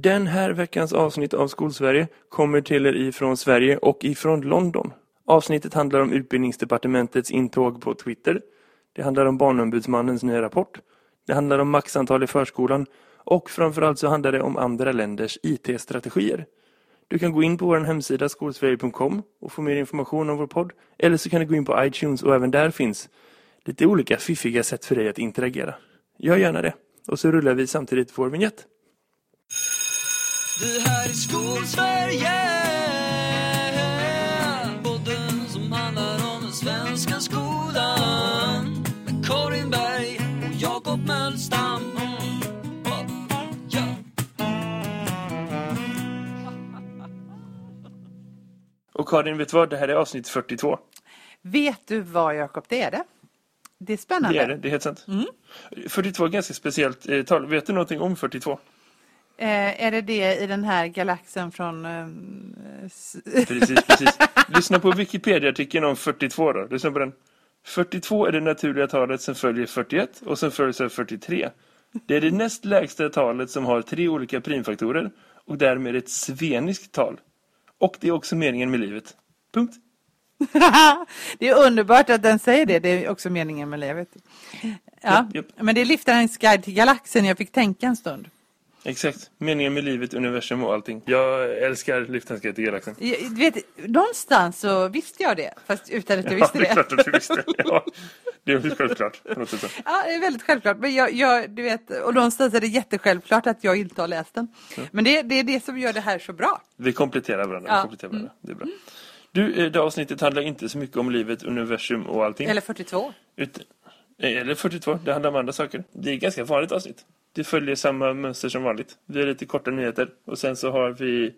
Den här veckans avsnitt av Skolsverige kommer till er ifrån Sverige och ifrån London. Avsnittet handlar om utbildningsdepartementets intåg på Twitter. Det handlar om barnombudsmannens nya rapport. Det handlar om maxantal i förskolan. Och framförallt så handlar det om andra länders IT-strategier. Du kan gå in på vår hemsida skolsverige.com och få mer information om vår podd. Eller så kan du gå in på iTunes och även där finns lite olika fiffiga sätt för dig att interagera. Gör gärna det. Och så rullar vi samtidigt vår vignett. Det här är Skolsverige Podden som handlar om den svenska skolan Med Karin Berg och Jakob Mölstam Oh. Och Karin, vet du vad? Det här är avsnitt 42. Vet du vad Jakob, det är det. Det är spännande. Det är det, det är helt sant. 42 är ganska speciellt eh, tal. Vet du någonting om 42? Eh, är det det i den här galaxen från... Eh, Precis, precis. Lyssna på Wikipedia-artikeln om 42 då. Lyssna på den. 42 är det naturliga talet som följer 41 och som följs av 43. Det är det näst lägsta talet som har tre olika primfaktorer och därmed ett sveniskt tal. Och det är också meningen med livet. Punkt. det är underbart att den säger det. Det är också meningen med livet. Ja, Japp, japp. men det är Liftarens guide till galaxen. Jag fick tänka en stund. Exakt. Meningen med livet, universum och allting. Jag älskar Lyftans till galaxen. Jag- Du vet, någonstans så visste jag det, fast utan att Ja, visste det är det. klart att du visste. Ja, det är självklart. Ja, det är väldigt självklart. Men jag, jag, du vet, och någonstans är det jättesjälvklart att jag inte har läst den. Men det, det är det som gör det här så bra. Vi kompletterar varandra. Vi Ja. kompletterar varandra. Det är bra. Du, eh, det avsnittet handlar inte så mycket om livet, universum och allting. Eller 42. Ut- eh, Eller 42, det handlar om andra saker. Det är ganska vanligt avsnitt. Det följer samma mönster som vanligt. Vi har lite korta nyheter och sen så har vi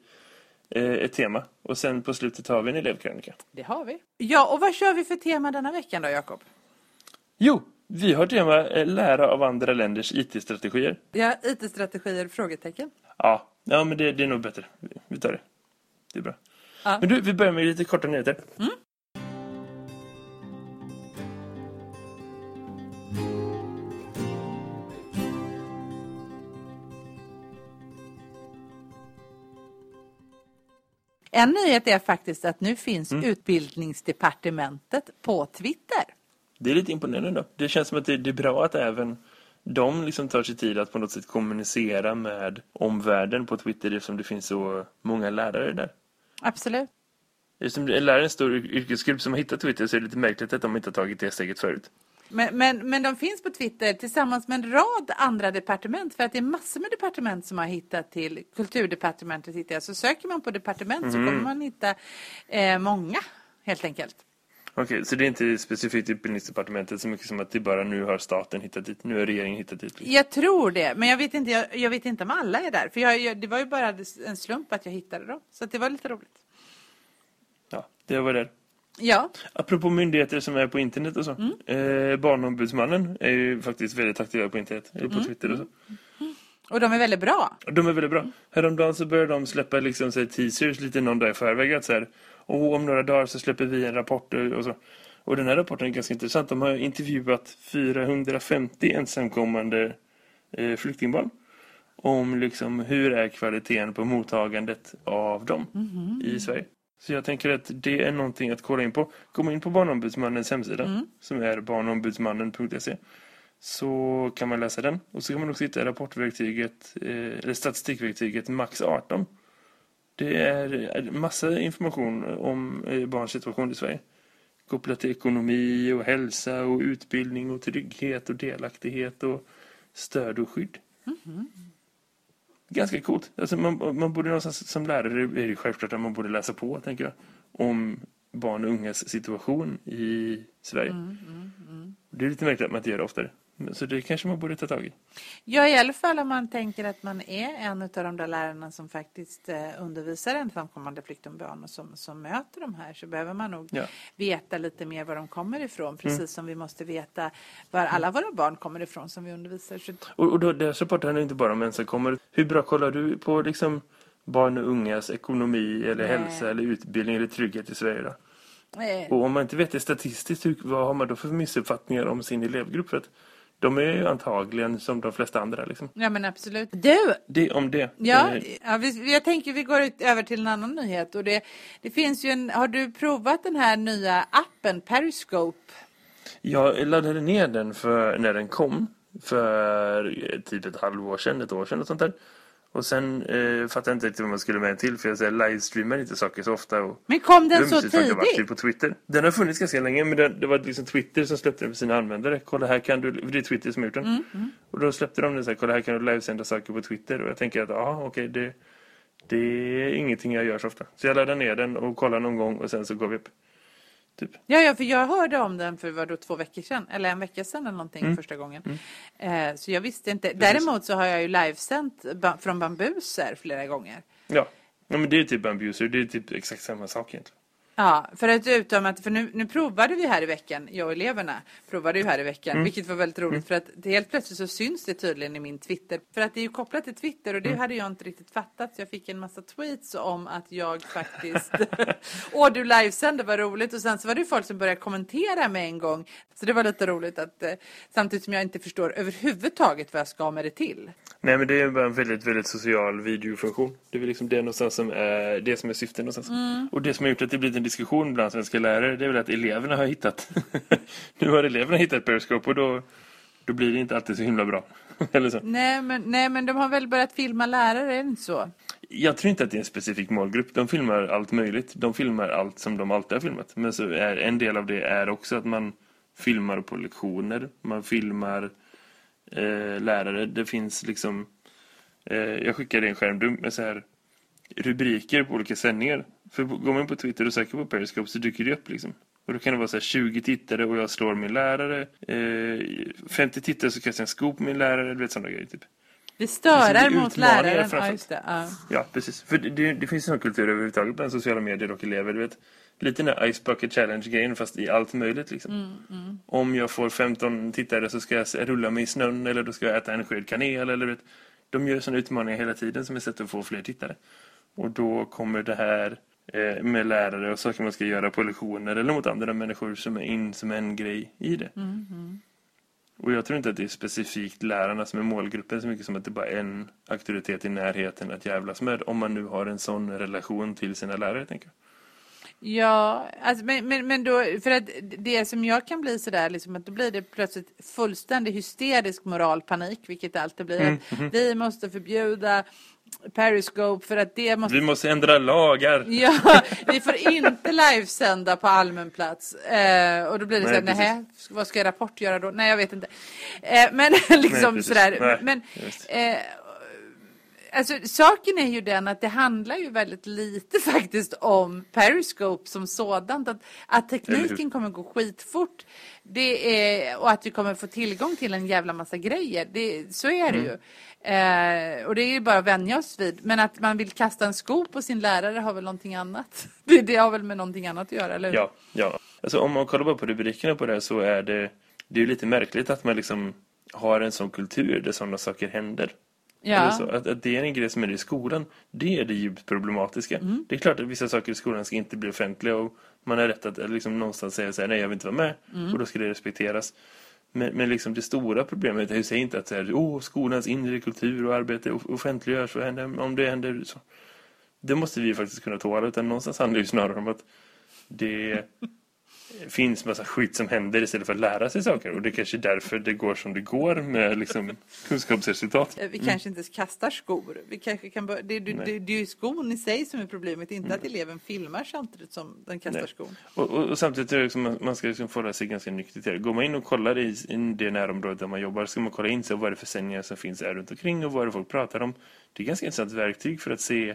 eh, ett tema. Och sen på slutet har vi en elevkrönika. Det har vi. Ja, och vad kör vi för tema denna veckan då, Jakob? Jo, vi har tema eh, lära av andra länders IT-strategier. Ja, IT-strategier? Frågetecken. Ja, ja men det, det är nog bättre. Vi- tar det. Det är bra. Ja. Men du, vi börjar med lite korta nyheter. En nyhet är faktiskt att nu finns utbildningsdepartementet på Twitter. Det är lite imponerande. Då. Det känns som att det, det är bra att även de liksom tar sig tid att på något sätt kommunicera med omvärlden på Twitter eftersom det finns så många lärare där. Absolut. Eftersom det är lärare en stor yrkesgrupp som har hittat Twitter så är det lite märkligt att de inte har tagit det steget förut. Men, men, men de finns på Twitter tillsammans med en rad andra departement. För att det är massor med departement som har hittat till Kulturdepartementet. Hittar jag. Så söker man på departement så kommer man hitta eh, många helt enkelt. Okej, så det är inte specifikt utbildningsdepartementet så mycket som att det bara nu har staten hittat dit, nu har regeringen hittat dit. Jag tror det, men jag vet inte, jag, jag vet inte om alla är där. För jag, jag, det var ju bara en slump att jag hittade dem. Så det var lite roligt. Ja, det var det. Ja, Apropå myndigheter som är på internet och så. Eh, Barnombudsmannen är ju faktiskt väldigt aktiva på internet, eller på Twitter och så. och de är väldigt bra. De är väldigt bra. Häromdagen så började de släppa liksom, så här, teasers lite någon dag i förväg. Att så här, och om några dagar så släpper vi en rapport och så. Och den här rapporten är ganska intressant. De har intervjuat 450 ensamkommande eh, flyktingbarn. Om liksom hur är kvaliteten på mottagandet av dem i Sverige. Så jag tänker att det är någonting att kolla in på. Kom in på Barnombudsmannens hemsida som är barnombudsmannen.se så kan man läsa den. Och så kan man också hitta rapportverktyget, eh, eller statistikverktyget Max 18. Det är massa information om eh, barns situation i Sverige. Kopplat till ekonomi och hälsa och utbildning och trygghet och delaktighet och stöd och skydd. Ganska coolt. Alltså man, man borde någonstans som lärare är det självklart att man borde läsa på, tänker jag, om barn och ungas situation i Sverige. Det är lite märkligt att man inte gör det oftare. Så det kanske man borde ta tag i. Ja, i alla fall om man tänker att man är en av de där lärarna som faktiskt eh, undervisar ensamkommande flyktingbarn och som, som möter de här så behöver man nog Ja. veta lite mer var de kommer ifrån. Precis som vi måste veta var alla våra barn kommer ifrån som vi undervisar. Så, Och, och då, deras rapport handlar inte bara om ensamkommande. Hur bra kollar du på liksom barn och ungas ekonomi eller Nej. hälsa eller utbildning eller trygghet i Sverige då? eh, Och om man inte vet det statistiskt, vad har man då för missuppfattningar om sin elevgrupp? För att De är ju antagligen som de flesta andra liksom. Ja men absolut. Du, Det om det. Ja, Eh, ja vi, jag tänker vi går ut, över till en annan nyhet. Och det, det finns ju en, har du provat den här nya appen Periscope? Jag laddade ner den för när den kom. För typ ett halvår sedan, ett år sedan och sånt där. Och sen eh, fattade jag inte riktigt vad man skulle med till. För jag säger livestreamar inte saker så ofta. Och Men kom den så tidigt? på Twitter. Den har funnits ganska länge men den, det var liksom Twitter som släppte den för sina användare. Kolla här kan du, det är Twitter som gjort den. Mm, Och då släppte de den så här, kolla här kan du livesända saker på Twitter. Och jag tänker att ja okej det, det är ingenting jag gör så ofta. Så jag laddar ner den och kollar någon gång och sen så går vi upp. Typ. Ja, ja, för jag hörde om den för vad då, två veckor sedan, eller en vecka sedan eller någonting Mm. första gången. Eh, så jag visste inte. Däremot så har jag ju livesänt ba- från bambuser flera gånger. Ja. ja men det är typ Bambuser, det är typ exakt samma sak egentligen. Ja, för att utom för nu, nu provade vi här i veckan, jag och eleverna provade ju här i veckan, Mm. vilket var väldigt roligt för att det helt plötsligt så syns det tydligen i min Twitter. För att det är ju kopplat till Twitter och det Mm. hade jag inte riktigt fattat. Så jag fick en massa tweets om att jag faktiskt, åh du livesände, vad roligt. Och sen så var det ju folk som började kommentera med en gång. Så det var lite roligt att, eh, samtidigt som jag inte förstår överhuvudtaget vad jag ska med det till. Nej men det är bara en väldigt, väldigt social videofunktion. Det är liksom det någonstans som är det som är syftet någonstans. Mm. Och det som har gjort att det blivit en diskussion bland svenska lärare det är väl att eleverna har hittat nu har eleverna hittat Periscope och då, då blir det inte alltid så himla bra. Eller så. Nej men, nej, men de har väl börjat filma lärare, är det inte så? Jag tror inte att det är en specifik målgrupp. De filmar allt möjligt. De filmar allt som de alltid har filmat. Men så är en del av det är också att man filmar på lektioner. Man filmar eh, lärare. Det finns liksom... Eh, jag skickade en skärmdump med så här rubriker på olika sändningar. För går man på Twitter och söker på Periscope så dyker det upp liksom. Och då kan det vara så här 20 tittare och jag slår min lärare. Eh, 50 tittare så kastar jag en skop på min lärare. Du vet sådana grejer typ. Vi störar mot läraren. Ja, just det. Ja. Ja, precis. För det, det, det finns en sån kultur överhuvudtaget bland sociala medier och elever. Du vet. Lite den här Ice Bucket Challenge-grejen fast i allt möjligt. Liksom. Om jag får 15 tittare så ska jag rulla mig i snön eller då ska jag äta en sked kanel. Eller, du vet. De gör sådana utmaningar hela tiden som är sätt att få fler tittare. Och då kommer det här eh, med lärare och saker man ska göra på lektioner eller mot andra människor som är in som en grej i det. Och jag tror inte att det är specifikt lärarna som är målgruppen så mycket som att det bara är en auktoritet i närheten att jävlas med. Om man nu har en sån relation till sina lärare, tänker jag. Ja, alltså, men, men, men då, för att det som jag kan bli sådär, liksom, att då blir det plötsligt fullständig hysterisk moralpanik, vilket det alltid blir. Att vi måste förbjuda Periscope för att det måste Vi måste ändra lagar! Ja, vi får inte livesända på allmän plats. Eh, och då blir det Nej, så här, nähä, vad ska Rapport göra då? Nej, jag vet inte. Eh, men liksom precis. sådär. Nej, Men, eh, alltså, saken är ju den att det handlar ju väldigt lite faktiskt om Periscope som sådant. Att, att tekniken kommer gå skitfort. Det är, och att vi kommer få tillgång till en jävla massa grejer. Det, så är det Mm. ju. Eh, och det är ju bara att vänja oss vid. Men att man vill kasta en sko på sin lärare har väl någonting annat. Det, det har väl med någonting annat att göra, eller hur? Ja, ja. Alltså om man kollar bara på rubrikerna på det här så är det, det är lite märkligt att man liksom har en sån kultur där sådana saker händer. Ja. Att, att det är en grej som är i skolan, det är det djupt problematiska. Mm. Det är klart att vissa saker i skolan ska inte bli offentliga och man har rätt att liksom någonstans säga så här, nej jag vill inte vara med. Mm. Och då ska det respekteras. Men, men liksom det stora problemet är ju inte att så här, oh, skolans inre kultur och arbete off- offentliggörs och händer, om det händer så. Det måste vi faktiskt kunna tåla utan någonstans handlar det ju snarare om att det finns massa skit som händer istället för att lära sig saker. Och det är kanske är därför det går som det går med liksom kunskapsresultat. Vi kanske inte kastar skor. Vi kanske kan det, det, det, det är ju skon i sig som är problemet, inte att eleven filmar samtidigt som den kastar Nej. skon. Och, och, och samtidigt är det liksom, man- ska liksom förhålla sig ganska nyktert till det. Går man in och kollar i, i det närområdet där man jobbar ska man kolla in sig vad är det för sändningar som finns där runt omkring och vad är det folk pratar om. Det är ganska intressant verktyg för att se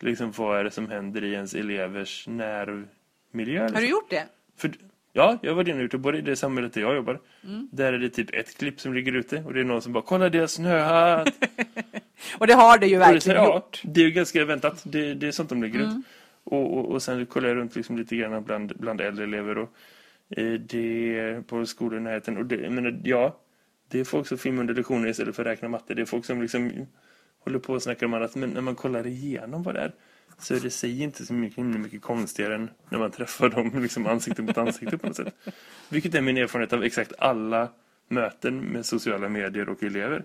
liksom, vad är det som händer i ens elevers närmiljö. Har du gjort det? För, ja, jag var inne det både i det samhället där jag jobbar. Mm. Där är det typ ett klipp som ligger ute och det är någon som bara kolla deras snöhatt. Och det har det ju Och det, verkligen här, ja, gjort. det är ju ganska väntat. Det, det är sånt de lägger Mm. ut. Och, och, och sen kollar jag runt liksom lite grann bland, bland äldre elever. Och, eh, det på närheten. Och det, jag menar, ja, det är folk som filmar under lektioner istället för att räkna matte. Det är folk som liksom håller på och snackar om annat. Men när man kollar igenom vad det är så är det sig inte så mycket, mycket konstigare än när man träffar dem liksom ansikte mot ansikte på något sätt. Vilket är min erfarenhet av exakt alla möten med sociala medier och elever.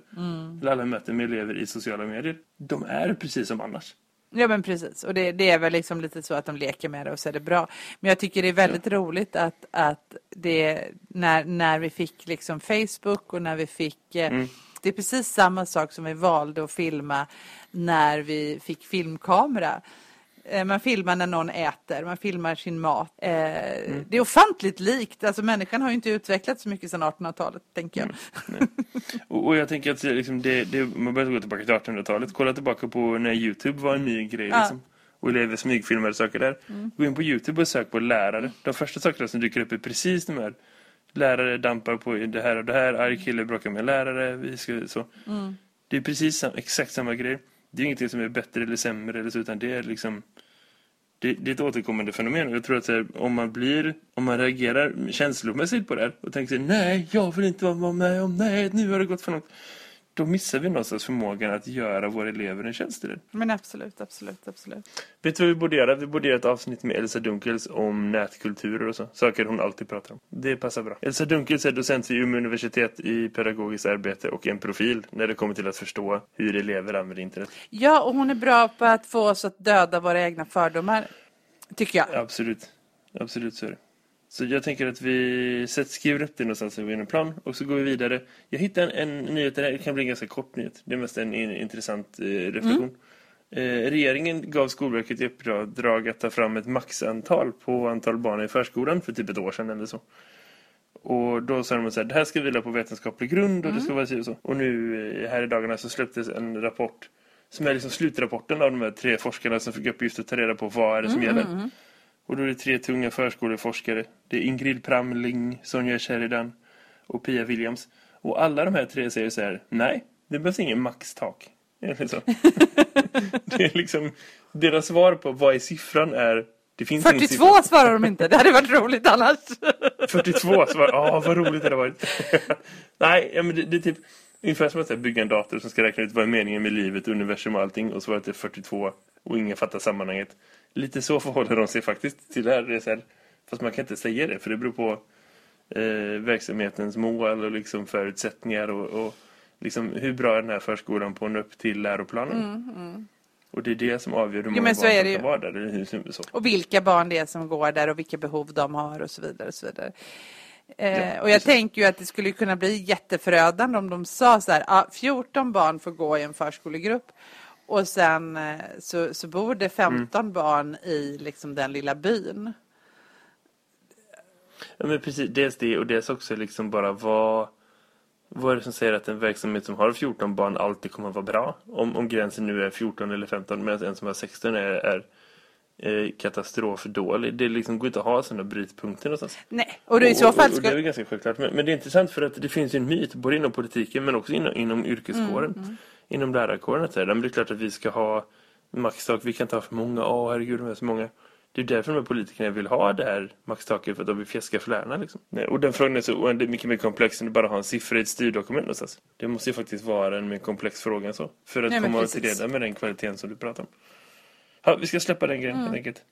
Eller alla möten med elever i sociala medier. De är precis som annars. Ja men precis, och det, det är väl liksom lite så att de leker med det och så är det bra. Men jag tycker det är väldigt roligt att, att det, när, när vi fick liksom Facebook och när vi fick eh, Det är precis samma sak som vi valde att filma när vi fick filmkamera. Eh, Man filmar när någon äter, man filmar sin mat. Eh, Det är ofantligt likt, alltså människan har ju inte utvecklats så mycket sedan 1800-talet, tänker jag. Och, och jag tänker att liksom, det, det, man börjar gå tillbaka till 1800-talet. Kolla tillbaka på när YouTube var en ny grej. Ja. Liksom. Och elever smygfilmade saker där. Gå in på YouTube och sök på lärare. De första sakerna som dyker upp är precis de här. Lärare dampar på det här och det här. Arg kille bråkar med lärare. Vi ska, så. Det är precis exakt samma grej. Det är ingenting som är bättre eller sämre eller så, utan det är liksom det, det är ett återkommande fenomen. Jag tror att här, om man blir om man reagerar känslomässigt på det här och tänker sig nej, jag vill inte vara med om nej, nu har det gått för långt. Då missar vi någonstans förmågan att göra våra elever en tjänst i det. Men absolut, absolut, absolut. Vet du vad vi borde göra? Vi borde göra ett avsnitt med Elsa Dunkels om nätkulturer och så. Saker hon alltid pratar om. Det passar bra. Elsa Dunkels är docent vid Umeå universitet i pedagogiskt arbete och en profil när det kommer till att förstå hur elever använder internet. Ja, och hon är bra på att få oss att döda våra egna fördomar, tycker jag. Absolut. Absolut så är det. Så jag tänker att vi sätter, skriver upp det någonstans i en plan och så går vi vidare. Jag hittade en, en nyhet, det kan bli en ganska kort nyhet. Det är mest en, in- intressant eh, reflektion. Eh, regeringen gav Skolverket i uppdrag att ta fram ett maxantal på antal barn i förskolan för typ ett år sedan eller så. Och då sa de så här, det här ska vila på vetenskaplig grund och det ska vara si och så. Och nu eh, här i dagarna så släpptes en rapport som är liksom slutrapporten av de här tre forskarna som fick uppgift att ta reda på vad är det som gäller. Och då är det tre tunga förskoleforskare. Det är Ingrid Pramling, Sonja Sheridan och Pia Williams. Och alla de här tre säger så här, nej, det behövs ingen maxtak. Så. det är liksom, deras svar på vad är siffran är, det finns ingen 42 siffra. svarar de inte, det hade varit roligt annars. 42 svar, ja vad roligt det hade varit. nej, men det, det är typ ungefär som att bygga en dator som ska räkna ut vad är meningen med livet, universum och allting. Och svaret är 42 och ingen fattar sammanhanget. Lite så förhåller de sig faktiskt till det här. Här fast man kan inte säga det för det beror på eh, verksamhetens mål och liksom förutsättningar och, och liksom hur bra är den här förskolan på nå upp till läroplanen. Och det är det som avgör hur många barn som ju. vara där. Och vilka barn det är som går där och vilka behov de har och så vidare. Och, så vidare. Eh, Ja, och jag precis. tänker ju att det skulle kunna bli jätteförödande om de sa så här, ah, 14 barn får gå i en förskolegrupp och sen eh, så, så bor det 15 Mm. barn i liksom den lilla byn. Ja, men precis. Dels det och dels också liksom bara vad, vad är det som säger att en verksamhet som har 14 barn alltid kommer att vara bra? Om, om gränsen nu är 14 eller 15 medan en som har 16 är, är katastrofdålig. Det liksom går inte att ha sådana brytpunkter någonstans. Nej, och då i så fall och, och det är ska... väl ganska självklart. Men, men det är intressant för att det finns ju en myt både inom politiken men också inom, inom yrkeskåren. Mm, Inom lärarkåren. Att säga. Men det är klart att vi ska ha maxtak. Vi kan inte ha för många. Åh herregud, de är så många. Det är därför de här politikerna vill ha det här maxtaket för att de vill fjäska för lärarna. Liksom. Nej, och den frågan är så oändligt mycket mer komplex än att bara ha en siffra i ett styrdokument någonstans. Det måste ju faktiskt vara en mer komplex fråga än så. För att Nej, komma till reda med den kvaliteten som du pratar om. Ja, vi ska släppa den grejen helt enkelt.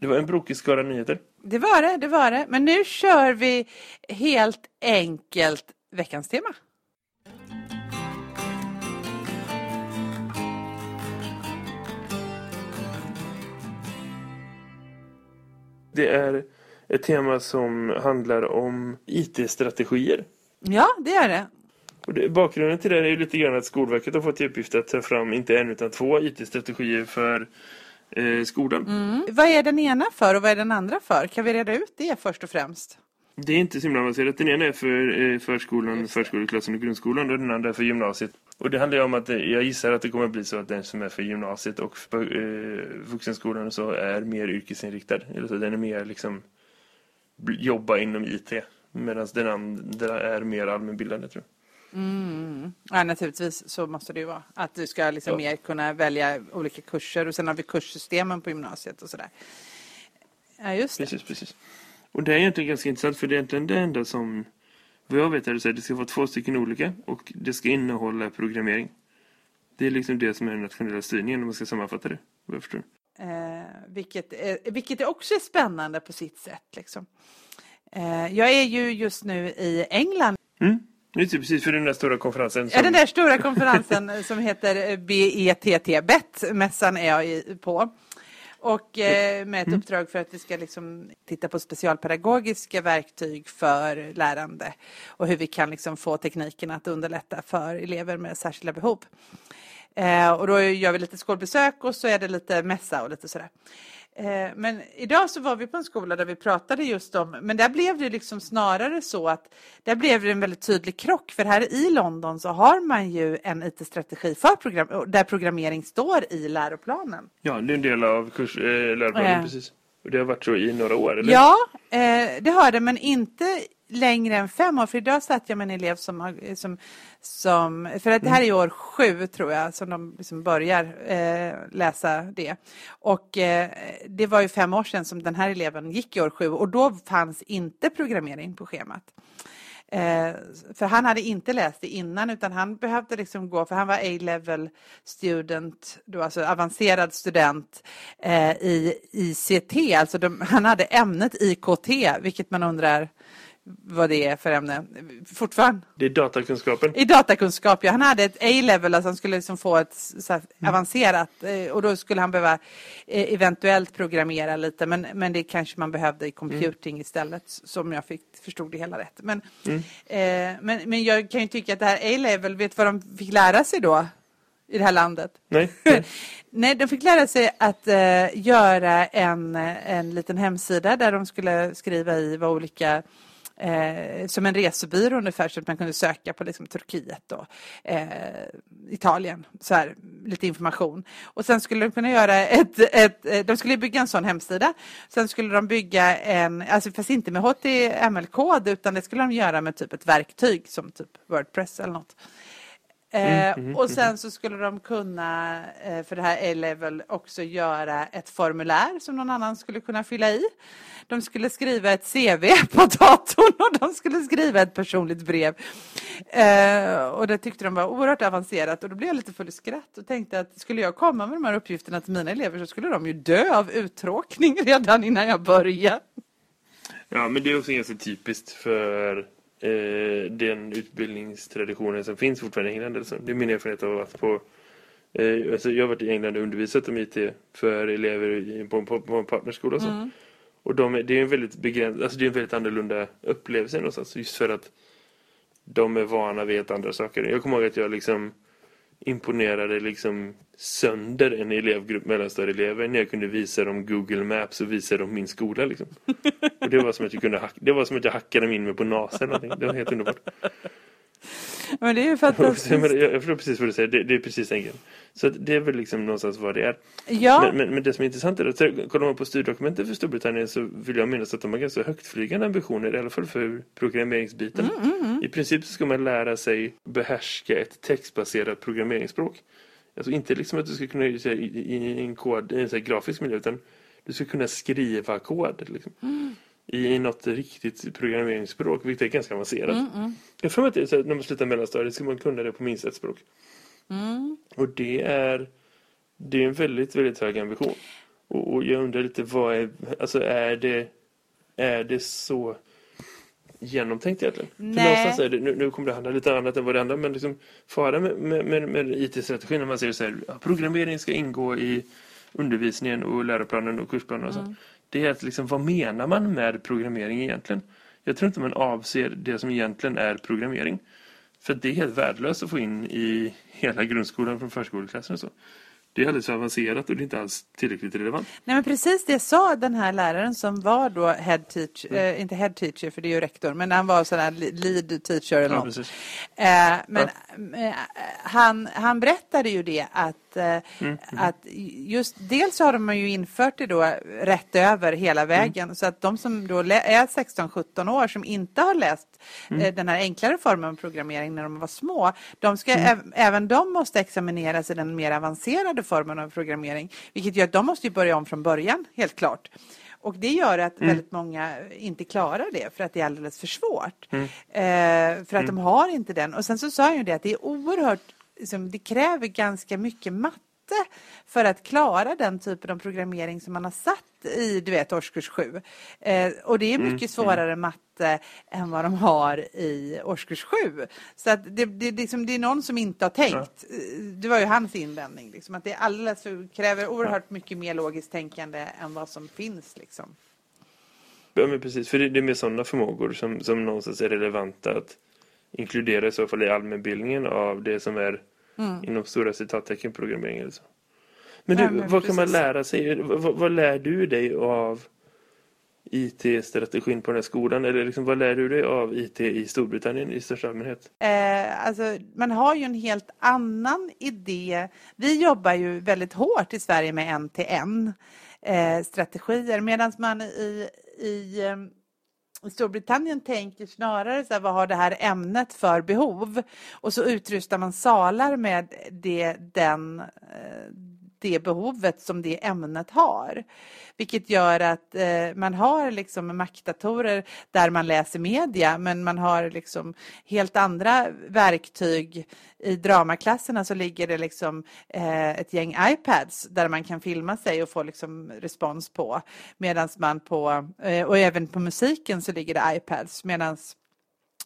Det var en brokig skara nyheter. Det var det, det var det. Men nu kör vi helt enkelt veckans tema. Det är ett tema som handlar om IT-strategier. Ja, det är det. Det, bakgrunden till det är ju lite grann att Skolverket har fått i uppgift att ta fram inte en utan två IT-strategier för eh, skolan. Vad är den ena för och vad är den andra för? Kan vi reda ut det först och främst? Det är inte så himla avancerat. Den ena är för eh, förskolan, förskoleklassen och grundskolan och den andra är för gymnasiet. Och det handlar ju om att eh, jag gissar att det kommer bli så att den som är för gymnasiet och för eh, vuxenskolan och så är mer yrkesinriktad. Eller så den är mer liksom jobba inom IT. Medan den andra är mer allmänbildande tror jag. Ja, naturligtvis så måste det ju vara. Att du ska liksom Ja. mer kunna välja olika kurser och sen har vi kurssystemen på gymnasiet och sådär. Ja, just det. Precis, precis. Och det är egentligen ganska intressant för det är egentligen det enda som vad jag vet är det här, det ska vara två stycken olika och det ska innehålla programmering. Det är liksom det som är den nationella styrningen om man ska sammanfatta det. Vad jag förstår. Eh, vilket, eh, vilket är också är spännande på sitt sätt. Liksom. Eh, jag är ju just nu i England Mm. Just det, precis för den där stora konferensen. Ja, den där stora konferensen som heter eh, BETT, BET-mässan är jag på. Och eh, med ett uppdrag för att vi ska liksom titta på specialpedagogiska verktyg för lärande och hur vi kan liksom få tekniken att underlätta för elever med särskilda behov. Eh, och då gör vi lite skolbesök och så är det lite mässa och lite sådär. Eh, men idag så var vi på en skola där vi pratade just om, men där blev det liksom snarare så att där blev det en väldigt tydlig krock för här i London så har man ju en IT-strategi för program, där programmering står i läroplanen. Ja, det är en del av kurs, eh, läroplanen, Ja. precis. Och det har varit så i några år, eller? Ja, eh, det har det, men inte längre än fem år. För idag satt jag med en elev som, har- eh, som, som för att det här är år sju tror jag som de liksom börjar eh, läsa det. Och eh, det var ju fem år sedan som den här eleven gick i år sju och då fanns inte programmering på schemat. Eh, för han hade inte läst det innan utan han behövde liksom gå, för han var A-level student, då, alltså avancerad student eh, i ICT, alltså de, han hade ämnet IKT, vilket man undrar vad det är för ämne. Fortfarande Det är datakunskapen. i datakunskap, ja. Han hade ett A-level, alltså han skulle liksom få ett så här avancerat eh, och då skulle han behöva eh, eventuellt programmera lite men, men det kanske man behövde i computing istället som jag fick, förstod det hela rätt. Men, eh, men, men jag kan ju tycka att det här A-level, vet vad de fick lära sig då i det här landet? Nej? Nej, de fick lära sig att eh, göra en, en liten hemsida där de skulle skriva i vad olika Eh, som en resebyrå ungefär så att man kunde söka på liksom, Turkiet och eh, Italien. Så här, lite information. Och sen skulle de kunna göra ett, ett eh, de skulle bygga en sån hemsida. Sen skulle de bygga en, alltså fast inte med HTML-kod utan det skulle de göra med typ ett verktyg som typ Wordpress eller något. Eh, och sen så skulle de kunna, eh, för det här A-level, också göra ett formulär som någon annan skulle kunna fylla i. De skulle skriva ett CV på datorn och de skulle skriva ett personligt brev. Eh, och det tyckte de var oerhört avancerat och då blev jag lite full i skratt och tänkte att skulle jag komma med de här uppgifterna till mina elever så skulle de ju dö av uttråkning redan innan jag börjar. Ja, men det är också ganska typiskt för eh, den utbildningstraditionen som finns fortfarande i England. Alltså. Det är min erfarenhet av att på... Eh, alltså jag har varit i England och undervisat om IT för elever på, på, på en partnerskola så. Och de, är- det är en väldigt begränsad, alltså det är en väldigt annorlunda upplevelse någonstans. Just för att de är vana vid helt andra saker. Jag kommer ihåg att jag liksom imponerade liksom sönder en elevgrupp mellanstadieelever när jag kunde visa dem Google Maps och visa dem min skola liksom. Och det var som att jag kunde hacka, det var som att jag hackade mig in mig på någonting. Det var helt underbart. Men det är fantastiskt. Jag, förstår precis vad du säger, det, det är precis enkelt. Så det är väl liksom någonstans vad det är. Ja. Men, men, men det som är intressant är att kollar man på styrdokumenten för Storbritannien så vill jag minnas att de har ganska högtflygande ambitioner, i alla fall för programmeringsbiten. Mm, I princip så ska man lära sig behärska ett textbaserat programmeringsspråk. Alltså inte liksom att du ska kunna i, i en kod, i en grafisk miljö, utan du ska kunna skriva kod. Liksom. I något riktigt programmeringsspråk, vilket är ganska avancerat. Jag tror att det är så att när man slutar mellanstadiet ska man kunna det på minst ett språk. Och det är, det är en väldigt, väldigt hög ambition. Och, och jag undrar lite vad är, alltså är det, är det så genomtänkt egentligen? För Nej. någonstans är det, nu, nu kommer det handla lite annat än vad det andra, men liksom faran med, med, med, med IT-strategin när man säger så här, ja, programmering ska ingå i undervisningen och läroplanen och kursplanen och så. Det är att liksom, vad menar man med programmering egentligen? Jag tror inte man avser det som egentligen är programmering. För det är helt värdelöst att få in i hela grundskolan från förskoleklassen och så. Det är alldeles avancerat och det är inte alls tillräckligt relevant. Nej men precis det sa den här läraren som var då head teacher, eh, inte head teacher för det är ju rektor, men han var sån här lead teacher eller Ja, något. Eh, men eh, han, han berättade ju det att, eh, att just dels så har de ju infört det då rätt över hela vägen. Så att de som då är 16-17 år som inte har läst eh, den här enklare formen av programmering när de var små, de ska, äv- även de måste examineras i den mer avancerade formen av programmering, vilket gör att de måste börja om från början, helt klart. Och det gör att väldigt många inte klarar det för att det är alldeles för svårt. Eh, för att de har inte den. Och sen så sa jag ju det att det är oerhört, liksom, det kräver ganska mycket matte för att klara den typen av programmering som man har satt i du vet, årskurs 7. Eh, och det är mycket svårare matte än vad de har i årskurs 7. Så att det, det, liksom, det är någon som inte har tänkt. Eh, Det var ju hans invändning, liksom, att det är alldeles kräver oerhört mycket mer logiskt tänkande än vad som finns. Liksom. Ja, men precis. För det, det är med sådana förmågor som, som någonstans är relevanta att inkludera i så fall i allmänbildningen av det som är inom stora citattecken programmering eller så. Men du, Ja, men vad kan man precis. lära sig? Vad, vad lär du dig av IT-strategin på den här skolan? Eller liksom, vad lär du dig av IT i Storbritannien i största allmänhet? Eh, alltså, man har ju en helt annan idé. Vi jobbar ju väldigt hårt i Sverige med en till en eh, strategier medan man i, i eh, i Storbritannien tänker snarare så här, vad har det här ämnet för behov? Och så utrustar man salar med det, den, eh, det behovet som det ämnet har. Vilket gör att eh, man har liksom maktdatorer där man läser media men man har liksom helt andra verktyg. I dramaklasserna så ligger det liksom eh, ett gäng iPads där man kan filma sig och få liksom respons på. Medan man på, eh, och även på musiken så ligger det iPads medans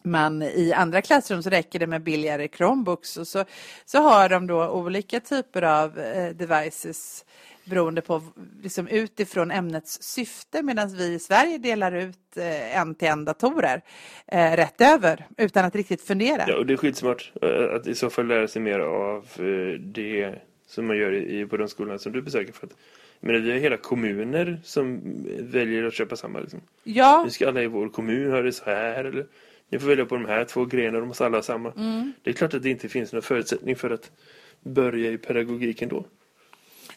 man i andra klassrum så räcker det med billigare Chromebooks och så, så har de då olika typer av eh, devices beroende på liksom utifrån ämnets syfte medan vi i Sverige delar ut eh, en till en datorer eh, rätt över utan att riktigt fundera. Ja, och det är skitsmart eh, att i så fall lära sig mer av eh, det som man gör i, på de skolorna som du besöker. För att, men vi har hela kommuner som väljer att köpa samma. Liksom. Ja, Nu ska alla i vår kommun ha det så här. Eller, ni får välja på de här två grejerna, de måste alla ha samma. Mm. Det är klart att det inte finns någon förutsättning för att börja i pedagogiken då.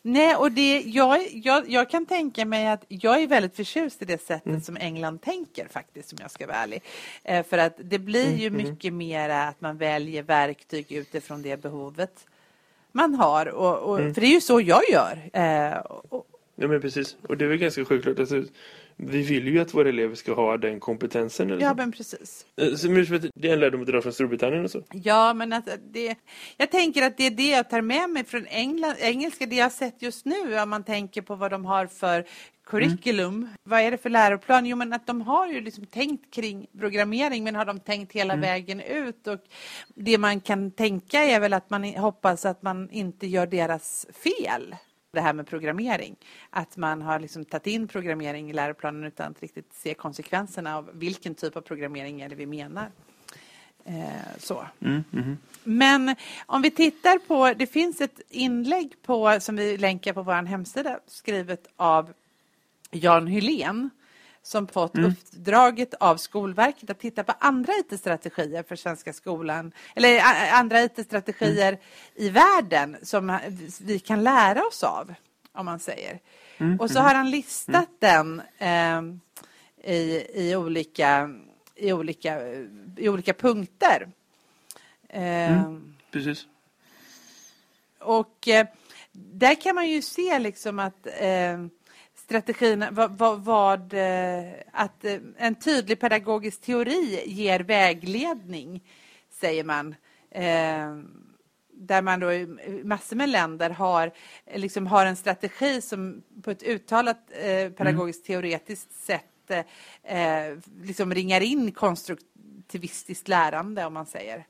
Nej, och det, jag, jag, jag kan tänka mig att jag är väldigt förtjust i det sättet som England tänker faktiskt, om jag ska vara ärlig. Eh, för att det blir ju mycket mer att man väljer verktyg utifrån det behovet man har. Och, och, För det är ju så jag gör. Eh, och, Ja men precis, och det är väl ganska självklart. Alltså, vi vill ju att våra elever ska ha den kompetensen. Eller? ja, men precis. Eh, så, det är en lärdom att dra från Storbritannien och så. Ja, men att det, jag tänker att det är det jag tar med mig från England, engelska, det jag har sett just nu, om man tänker på vad de har för curriculum. Vad är det för läroplan? Jo, men att de har ju liksom tänkt kring programmering, men har de tänkt hela vägen ut? Och det man kan tänka är väl att man hoppas att man inte gör deras fel. Det här med programmering. Att man har liksom tagit in programmering i läroplanen utan att riktigt se konsekvenserna av vilken typ av programmering är det vi menar. Eh, så. Men om vi tittar på, det finns ett inlägg på, som vi länkar på vår hemsida skrivet av Jan Hylén som fått uppdraget av Skolverket att titta på andra IT-strategier för svenska skolan, eller andra IT-strategier i världen som vi kan lära oss av, om man säger. Och så har han listat den eh, i, i, olika, i, olika, i olika punkter. Eh, Precis. och eh, där kan man ju se liksom att eh, strategin, vad, vad, vad eh, att eh, en tydlig pedagogisk teori ger vägledning, säger man. Eh, där man då i massor med länder har, liksom har en strategi som på ett uttalat eh, pedagogiskt teoretiskt sätt eh, liksom ringar in konstruktivistiskt lärande, om man säger.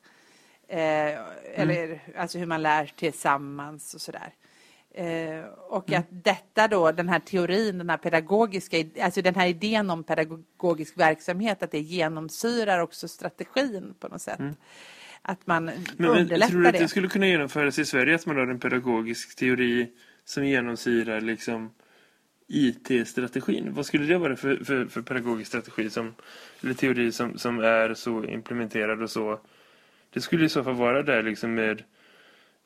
Eh, Eller alltså hur man lär tillsammans och sådär. Eh, och att detta då, den här teorin, den här pedagogiska, alltså den här idén om pedagogisk verksamhet, att det genomsyrar också strategin på något sätt. Att man Men, men underlättar tror du att det. det skulle kunna genomföras i Sverige att man har en pedagogisk teori som genomsyrar liksom IT-strategin? Vad skulle det vara för, för, för pedagogisk strategi som, eller teori som, som är så implementerad och så? Det skulle i så fall vara där liksom med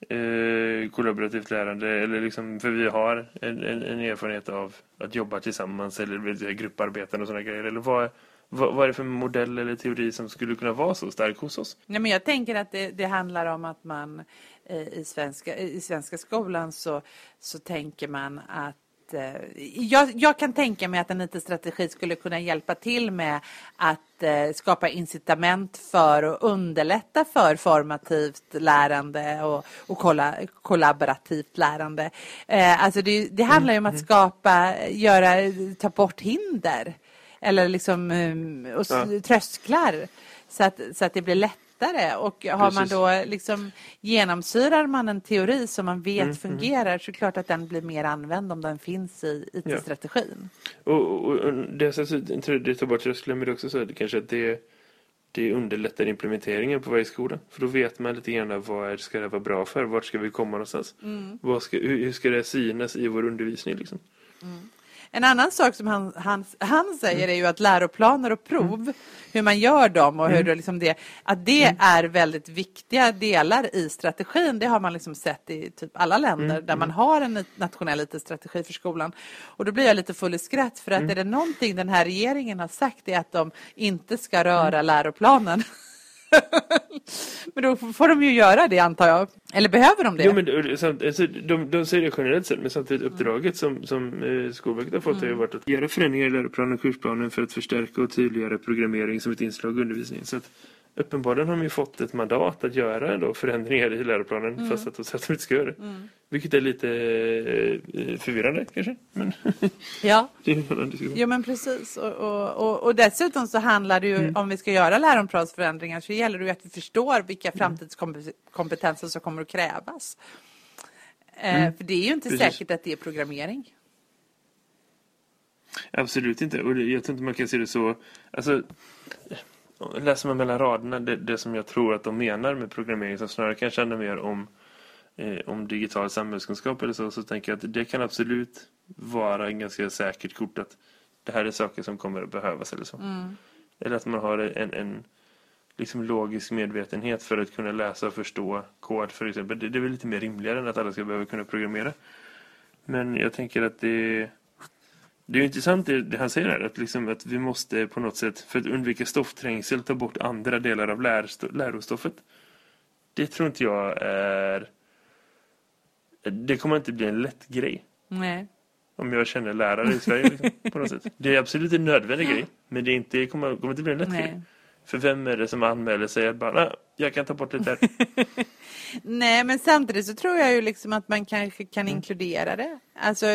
eh, kollaborativt lärande eller liksom, för vi har en, en, en erfarenhet av att jobba tillsammans eller grupparbeten och sådana grejer. Eller vad, vad, vad är det för modell eller teori som skulle kunna vara så stark hos oss? Nej, men jag tänker att det, det handlar om att man eh, i, svenska, i svenska skolan så, så tänker man att eh, jag, jag kan tänka mig att en IT-strategi skulle kunna hjälpa till med att eh, skapa incitament för och underlätta för formativt lärande och, och kolla, kollaborativt lärande. Eh, alltså det, det handlar ju om att skapa, göra, ta bort hinder eller liksom um, och, Ja. trösklar så att, så att det blir lättare. Och har man Precis. då liksom genomsyrar man en teori som man vet Mm, fungerar så är det klart att den blir mer använd om den finns i IT-strategin. Och, och, och det, det tar bort trösklar men det också så att det kanske att det, det underlättar implementeringen på varje skola. För då vet man lite grann vad är, ska det vara bra för? Vart ska vi komma någonstans? Mm. Vad ska, hur, ska det synas i vår undervisning liksom? En annan sak som han, han, han Mm. säger är ju att läroplaner och prov, hur man gör dem och Mm. hur det liksom det, att det är väldigt viktiga delar i strategin. Det har man liksom sett i typ alla länder Mm. där man har en nationell IT-strategi för skolan. Och då blir jag lite full i skratt för att Mm. är det någonting den här regeringen har sagt är att de inte ska Mm. röra läroplanen. Men då får de ju göra det antar jag. Eller behöver de det? Jo, men alltså, de, de säger det generellt sett, men samtidigt uppdraget som, som eh, Skolverket har fått har ju varit att göra förändringar i läroplanen och kursplanen för att förstärka och tydliggöra programmering som ett inslag i undervisningen. Så att uppenbarligen har de ju fått ett mandat att göra då förändringar i läroplanen fast att de säger att de inte ska göra det. Vilket är lite eh, förvirrande kanske. Men Ja. det är en annan diskussion. Jo men precis och, och, och, och dessutom så handlar det ju Mm. om vi ska göra läroplansförändringar så gäller det ju att vi förstår vilka Mm. framtidskompetenser som kommer att krävas. Eh, Mm. För det är ju inte Precis. säkert att det är programmering. Absolut inte. Och jag tror inte man kan se det så... Alltså, läser man mellan raderna det, det som jag tror att de menar med programmering som snarare kanske handlar mer om, eh, om digital samhällskunskap eller så, så tänker jag att det kan absolut vara en ganska säkert kort att det här är saker som kommer att behövas eller så. Eller att man har en, en liksom logisk medvetenhet för att kunna läsa och förstå kod för exempel. Det, det är väl lite mer rimligare än att alla ska behöva kunna programmera. Men jag tänker att det det är ju intressant det, det han säger här, att, liksom, att vi måste på något sätt, för att undvika stoffträngsel, ta bort andra delar av lärostoffet. Det tror inte jag är... Det kommer inte bli en lätt grej. Nej. Om jag känner lärare i Sverige. Liksom, på något sätt. Det är absolut en nödvändig grej, men det är inte, kommer, kommer inte bli en lätt Nej. grej. För vem är det som anmäler sig att bara, "Nej, jag kan ta bort det där. Nej, men samtidigt så tror jag ju liksom att man kanske kan Mm. inkludera det. Alltså,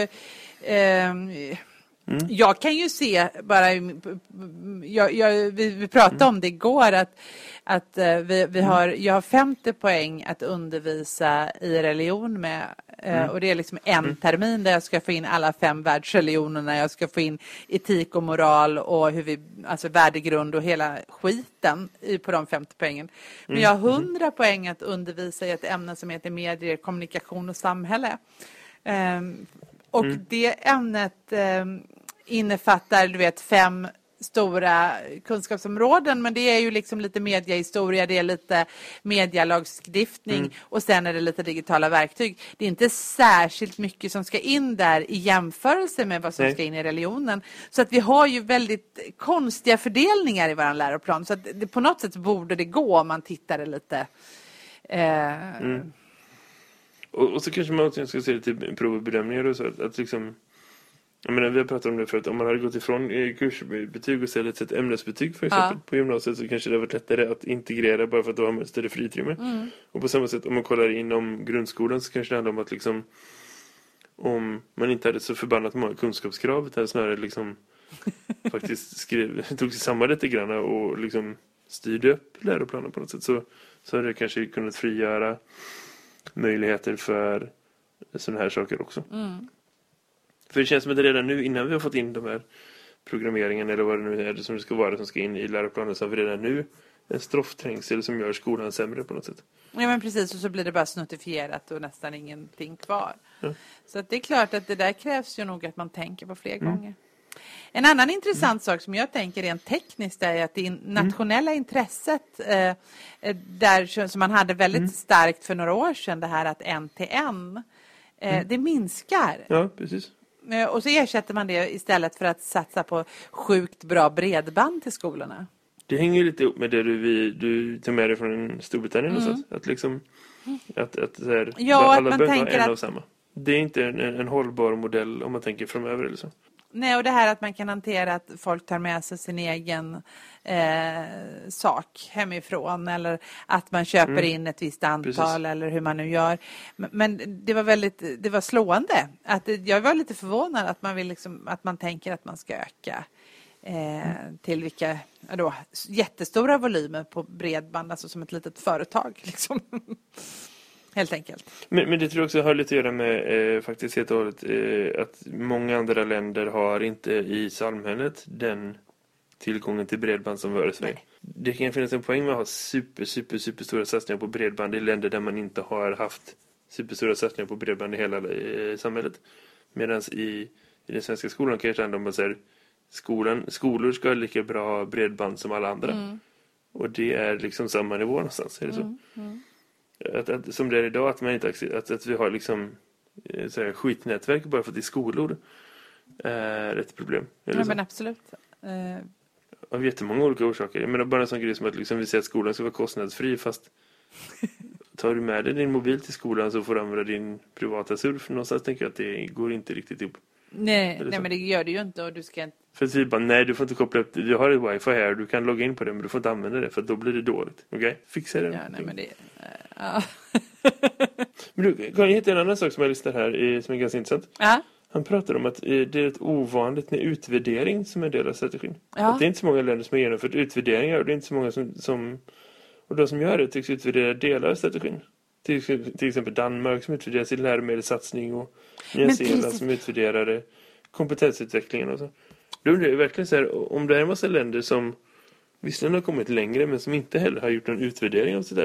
ehm, Mm. jag kan ju se bara, jag, jag, vi, vi pratade Mm. om det igår att, att eh, vi, vi har, jag har 50 poäng att undervisa i religion med. eh, Mm. Och det är liksom en termin där jag ska få in alla fem världsreligionerna. Jag ska få in etik och moral och hur vi, alltså värdegrund och hela skiten på de 50 poängen. Men jag har 100 poäng att undervisa i ett ämne som heter medier, kommunikation och samhälle. Ehm, och det ämnet ehm, innefattar, du vet, fem stora kunskapsområden men det är ju liksom lite mediahistoria, det är lite medialagstiftning och sen är det lite digitala verktyg. Det är inte särskilt mycket som ska in där i jämförelse med vad som Nej. ska in i religionen. Så att vi har ju väldigt konstiga fördelningar i vår läroplan så att det, på något sätt borde det gå om man tittar lite eh, Och, och så kanske man också ska se det till prov och bedömningar och så. Att, att liksom, jag menar, vi har pratat om det förut. Om man hade gått ifrån eh, kursbetyg och istället ett ämnesbetyg för exempel Ja. på gymnasiet så kanske det hade varit lättare att integrera bara för att då har man större friutrymme. Och på samma sätt om man kollar inom grundskolan så kanske det handlar om att liksom om man inte hade så förbannat många kunskapskrav utan snarare liksom faktiskt skrev, tog sig samman lite grann och liksom styrde upp läroplanen på något sätt så, så hade det kanske kunnat frigöra möjligheter för sådana här saker också. För det känns som att redan nu innan vi har fått in de här programmeringen eller vad det nu är som det ska vara som ska in i läroplanen så har vi redan nu en stroffträngsel som gör skolan sämre på något sätt. Ja men precis och så blir det bara snuttifierat och nästan ingenting kvar. Ja. Så det är klart att det där krävs ju nog att man tänker på fler gånger. En annan intressant sak som jag tänker rent tekniskt är att det in- nationella intresset eh, eh, där som man hade väldigt starkt för några år sedan det här att en till en eh, det minskar. Ja, precis. Eh, Och så ersätter man det istället för att satsa på sjukt bra bredband till skolorna. Det hänger lite ihop med det du, vi, du tog med dig från Storbritannien och så. Att liksom att, att här, Ja, alla att man tänker en att- av samma. Det är inte en, en hållbar modell om man tänker framöver eller så. Nej, och det här att man kan hantera att folk tar med sig sin egen eh, sak hemifrån eller att man köper Mm. in ett visst antal Precis. eller hur man nu gör. Men, men det var väldigt, det var slående. Att det, jag var lite förvånad att man vill liksom, att man tänker att man ska öka eh, till vilka då, jättestora volymer på bredband, alltså som ett litet företag liksom. Helt enkelt. Men, men det tror jag också har lite att göra med eh, faktiskt helt och hållet eh, att många andra länder har inte i samhället den tillgången till bredband som. Nej. Det kan finnas en poäng med att ha super, super, super stora satsningar på bredband i länder där man inte har haft superstora satsningar på bredband i hela eh, samhället. Medan i, i den svenska skolan kan det handla om att säga, skolan, skolor ska ha lika bra bredband som alla andra. Och det är liksom samma nivå någonstans, är det så? Att, att, som det är idag, att, man inte, att, att vi har liksom eh, så här, skitnätverk bara för att det är skolor är ett problem. Eller Ja, så. men absolut. Eh, Av jättemånga olika orsaker. Jag menar bara en sån grej som att liksom, vi säger att skolan ska vara kostnadsfri fast tar du med dig din mobil till skolan så får du använda din privata surf. Någonstans tänker jag att det går inte riktigt ihop. nej, nej, men det gör det ju inte och du ska inte För att vi bara, nej du får inte koppla upp, du har ett wifi här, du kan logga in på det men du får inte använda det för då blir det dåligt. Okej? Fixa det. Ja, nej, men det, eh, ja. Men du, kan jag hitta en annan sak som jag listar här eh, som är ganska intressant. ja. Han pratar om att eh, det är ett ovanligt med utvärdering som är en del av strategin. Ja. Att det är inte så många länder som har genomfört utvärderingar och det är inte så många som, som och de som gör det tycks utvärdera delar av strategin. Till, till exempel Danmark som utvärderar sin läromedelssatsning och Nya Zeeland som utvärderade kompetensutvecklingen och så. Då undrar jag verkligen så här, om det är en massa länder som visserligen har kommit längre men som inte heller har gjort någon utvärdering av sitt